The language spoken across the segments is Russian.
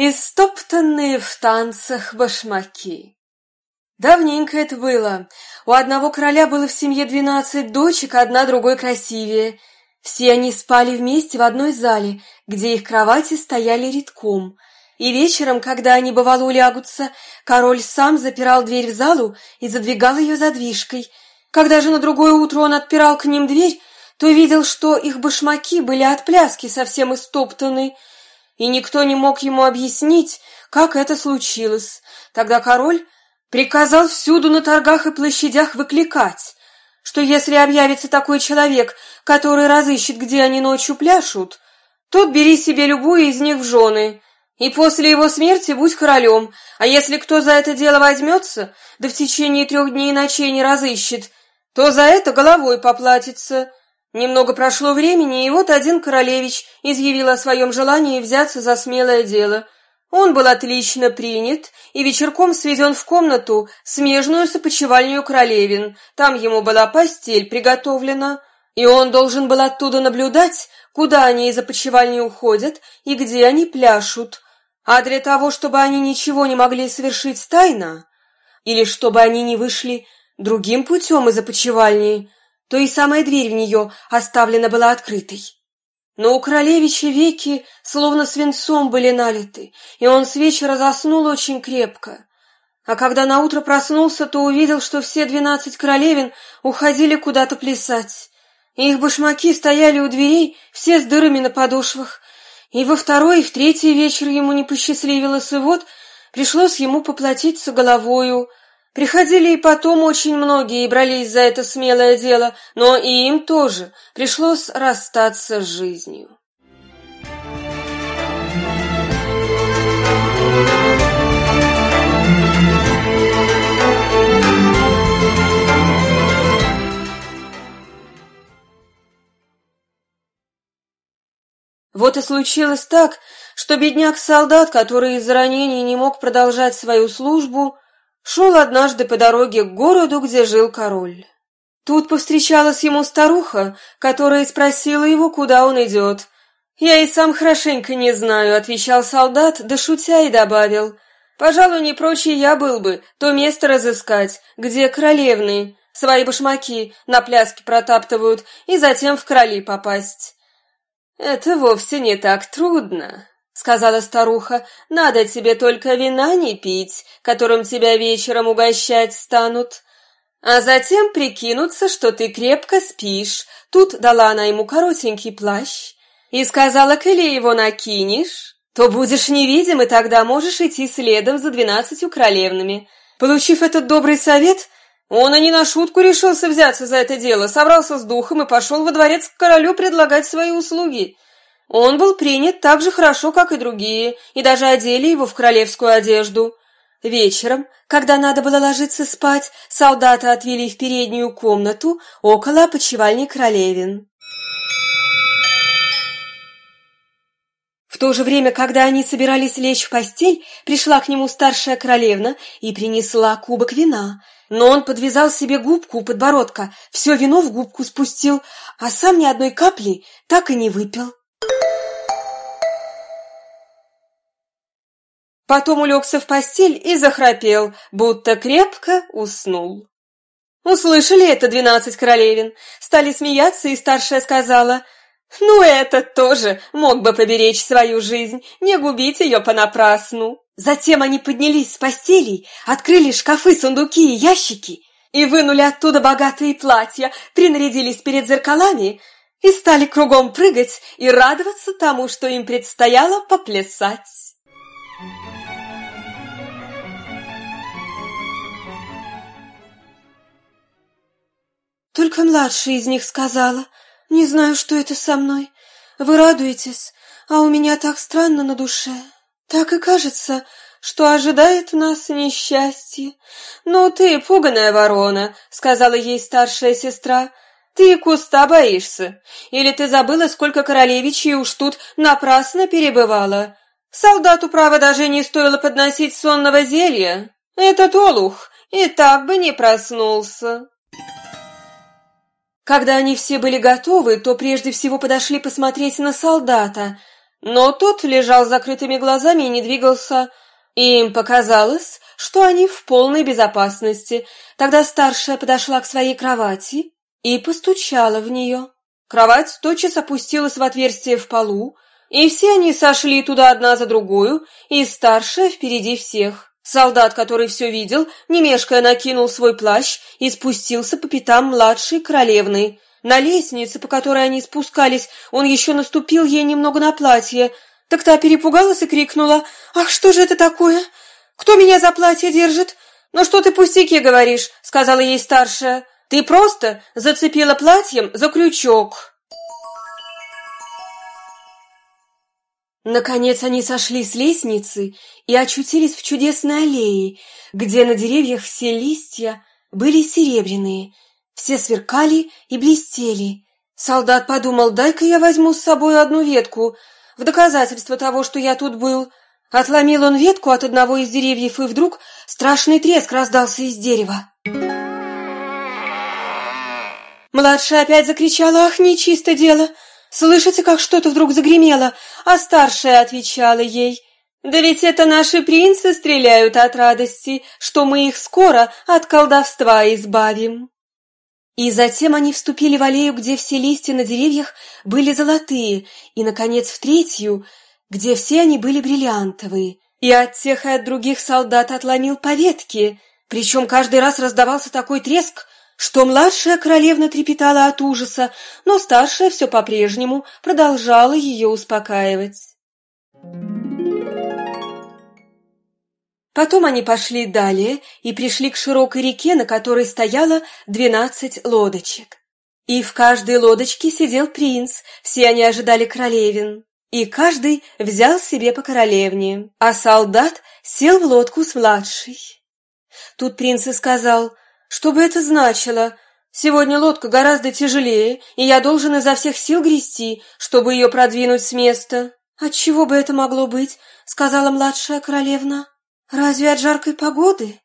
Истоптанные в танцах башмаки. Давненько это было. У одного короля было в семье двенадцать дочек, одна другой красивее. Все они спали вместе в одной зале, где их кровати стояли редком. И вечером, когда они бывало улягутся, король сам запирал дверь в залу и задвигал ее задвижкой. Когда же на другое утро он отпирал к ним дверь, то видел, что их башмаки были от пляски совсем истоптаны, и никто не мог ему объяснить, как это случилось. Тогда король приказал всюду на торгах и площадях выкликать, что если объявится такой человек, который разыщет, где они ночью пляшут, тот бери себе любую из них в жены, и после его смерти будь королем, а если кто за это дело возьмется, да в течение трех дней и ночей не разыщет, то за это головой поплатится». Немного прошло времени, и вот один королевич изъявил о своем желании взяться за смелое дело. Он был отлично принят и вечерком сведен в комнату, смежную с опочивальню королевин. Там ему была постель приготовлена, и он должен был оттуда наблюдать, куда они из опочивальни уходят и где они пляшут. А для того, чтобы они ничего не могли совершить тайно, или чтобы они не вышли другим путем из опочивальни, то и самая дверь в нее оставлена была открытой. Но у королевича веки словно свинцом были налиты, и он с вечера заснул очень крепко. А когда наутро проснулся, то увидел, что все двенадцать королевин уходили куда-то плясать. И их башмаки стояли у дверей, все с дырами на подошвах. И во второй и в третий вечер ему не посчастливилось, и вот пришлось ему поплатиться головою, Приходили и потом очень многие и брались за это смелое дело, но и им тоже пришлось расстаться с жизнью. Вот и случилось так, что бедняк-солдат, который из-за ранений не мог продолжать свою службу, шел однажды по дороге к городу, где жил король. Тут повстречалась ему старуха, которая спросила его, куда он идет. «Я и сам хорошенько не знаю», — отвечал солдат, да шутя и добавил. «Пожалуй, не прочее я был бы то место разыскать, где королевны свои башмаки на пляске протаптывают и затем в короли попасть». «Это вовсе не так трудно», сказала старуха, — «надо тебе только вина не пить, которым тебя вечером угощать станут, а затем прикинуться, что ты крепко спишь». Тут дала она ему коротенький плащ и сказала, «Коли его накинешь, то будешь невидим, и тогда можешь идти следом за двенадцатью королевнами». Получив этот добрый совет, он и не на шутку решился взяться за это дело, собрался с духом и пошел во дворец к королю предлагать свои услуги. Он был принят так же хорошо, как и другие, и даже одели его в королевскую одежду. Вечером, когда надо было ложиться спать, солдаты отвели в переднюю комнату около опочивальни королевин. В то же время, когда они собирались лечь в постель, пришла к нему старшая королевна и принесла кубок вина. Но он подвязал себе губку у подбородка, все вино в губку спустил, а сам ни одной капли так и не выпил. Потом улегся в постель и захрапел, будто крепко уснул. Услышали это двенадцать королевин, стали смеяться, и старшая сказала, «Ну, этот тоже мог бы поберечь свою жизнь, не губить ее понапрасну». Затем они поднялись с постелей, открыли шкафы, сундуки и ящики и вынули оттуда богатые платья, принарядились перед зеркалами и стали кругом прыгать и радоваться тому, что им предстояло поплясать. Только младшая из них сказала, «Не знаю, что это со мной. Вы радуетесь, а у меня так странно на душе. Так и кажется, что ожидает нас несчастье. Ну ты, пуганая ворона», — сказала ей старшая сестра, — «ты куста боишься? Или ты забыла, сколько королевичей уж тут напрасно перебывала? Солдату, право, даже не стоило подносить сонного зелья. Этот олух и так бы не проснулся». Когда они все были готовы, то прежде всего подошли посмотреть на солдата. но тот лежал с закрытыми глазами и не двигался. Им показалось, что они в полной безопасности. Тогда старшая подошла к своей кровати и постучала в нее. Кровать тотчас опустилась в отверстие в полу, и все они сошли туда одна за другую, и старшая впереди всех. Солдат, который все видел, не мешкая накинул свой плащ и спустился по пятам младшей королевны. На лестнице, по которой они спускались, он еще наступил ей немного на платье. Так та перепугалась и крикнула, «Ах, что же это такое? Кто меня за платье держит?» «Ну что ты пустяки говоришь?» — сказала ей старшая. «Ты просто зацепила платьем за крючок». Наконец они сошли с лестницы и очутились в чудесной аллее, где на деревьях все листья были серебряные, все сверкали и блестели. Солдат подумал, дай-ка я возьму с собой одну ветку, в доказательство того, что я тут был. Отломил он ветку от одного из деревьев, и вдруг страшный треск раздался из дерева. Младшая опять закричала, ах, нечисто дело! Слышите, как что-то вдруг загремело, а старшая отвечала ей, «Да ведь это наши принцы стреляют от радости, что мы их скоро от колдовства избавим». И затем они вступили в аллею, где все листья на деревьях были золотые, и, наконец, в третью, где все они были бриллиантовые. И от тех и от других солдат отломил по ветке, причем каждый раз раздавался такой треск, что младшая королевна трепетала от ужаса, но старшая все по-прежнему продолжала ее успокаивать. Потом они пошли далее и пришли к широкой реке, на которой стояло двенадцать лодочек. И в каждой лодочке сидел принц, все они ожидали королевин. И каждый взял себе по королевне, а солдат сел в лодку с младшей. Тут принц и сказал – что бы это значило? Сегодня лодка гораздо тяжелее, и я должен изо всех сил грести, чтобы ее продвинуть с места. Отчего бы это могло быть? сказала младшая королевна. Разве от жаркой погоды?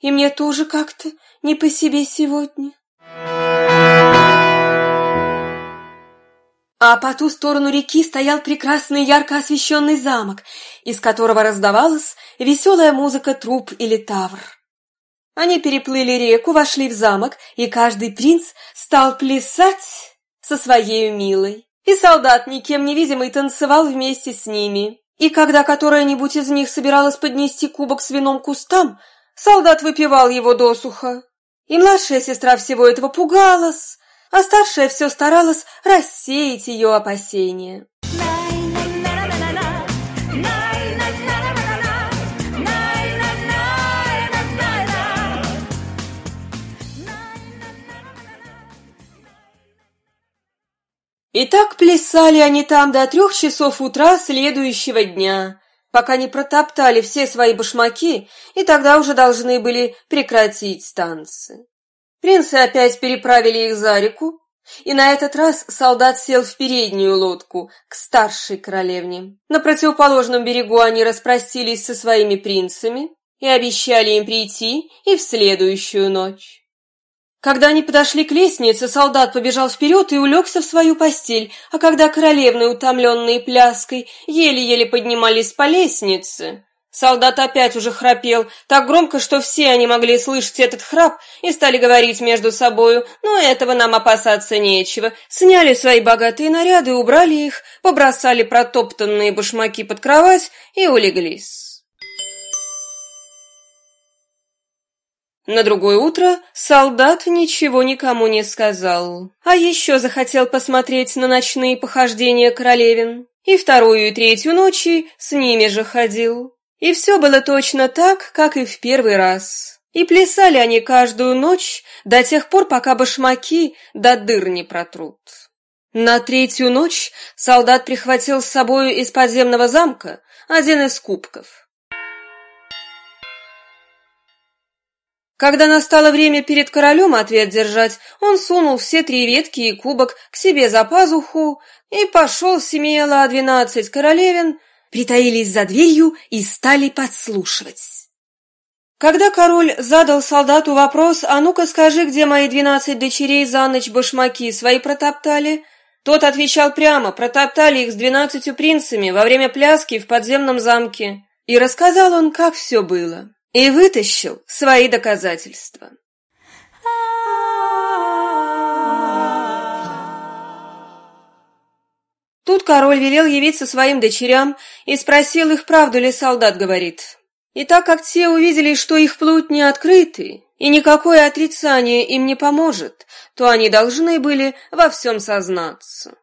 И мне тоже как-то не по себе сегодня. А по ту сторону реки стоял прекрасный ярко освещенный замок, из которого раздавалась веселая музыка труб или тавр. Они переплыли реку, вошли в замок, и каждый принц стал плясать со своей милой. И солдат, никем невидимый, танцевал вместе с ними. И когда которая-нибудь из них собиралась поднести кубок с вином кустам, солдат выпивал его досуха. И младшая сестра всего этого пугалась, а старшая все старалась рассеять ее опасения. И так плясали они там до трех часов утра следующего дня, пока не протоптали все свои башмаки, и тогда уже должны были прекратить танцы. Принцы опять переправили их за реку, и на этот раз солдат сел в переднюю лодку, к старшей королевне. На противоположном берегу они распростились со своими принцами и обещали им прийти и в следующую ночь. Когда они подошли к лестнице, солдат побежал вперед и улегся в свою постель, а когда королевны, утомленные пляской, еле-еле поднимались по лестнице, солдат опять уже храпел, так громко, что все они могли слышать этот храп и стали говорить между собою, «Ну, этого нам опасаться нечего». Сняли свои богатые наряды, убрали их, побросали протоптанные башмаки под кровать и улеглись. На другое утро солдат ничего никому не сказал, а еще захотел посмотреть на ночные похождения королевин. И вторую и третью ночи с ними же ходил. И все было точно так, как и в первый раз. И плясали они каждую ночь до тех пор, пока башмаки до дыр не протрут. На третью ночь солдат прихватил с собою из подземного замка один из кубков. Когда настало время перед королем ответ держать, он сунул все три ветки и кубок к себе за пазуху и пошел смело, а двенадцать королевин притаились за дверью и стали подслушивать. Когда король задал солдату вопрос, «А ну-ка скажи, где мои двенадцать дочерей за ночь башмаки свои протоптали?», Тот отвечал прямо, протоптали их с двенадцатью принцами во время пляски в подземном замке. И рассказал он, как все было. И вытащил свои доказательства. Тут король велел явиться своим дочерям и спросил их, правду ли солдат говорит. И так как те увидели, что их плут не открыты, и никакое отрицание им не поможет, то они должны были во всем сознаться.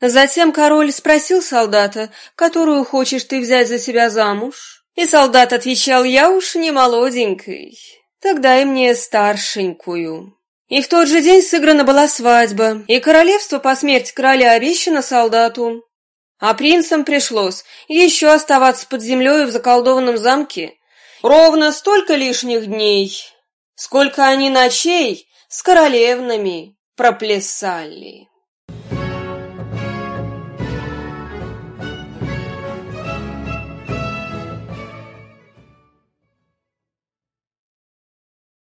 Затем король спросил солдата, которую хочешь ты взять за себя замуж? И солдат отвечал, я уж не молоденький, тогда и мне старшенькую. И в тот же день сыграна была свадьба, и королевство по смерти короля обещано солдату. А принцам пришлось еще оставаться под землей в заколдованном замке ровно столько лишних дней, сколько они ночей с королевнами проплясали.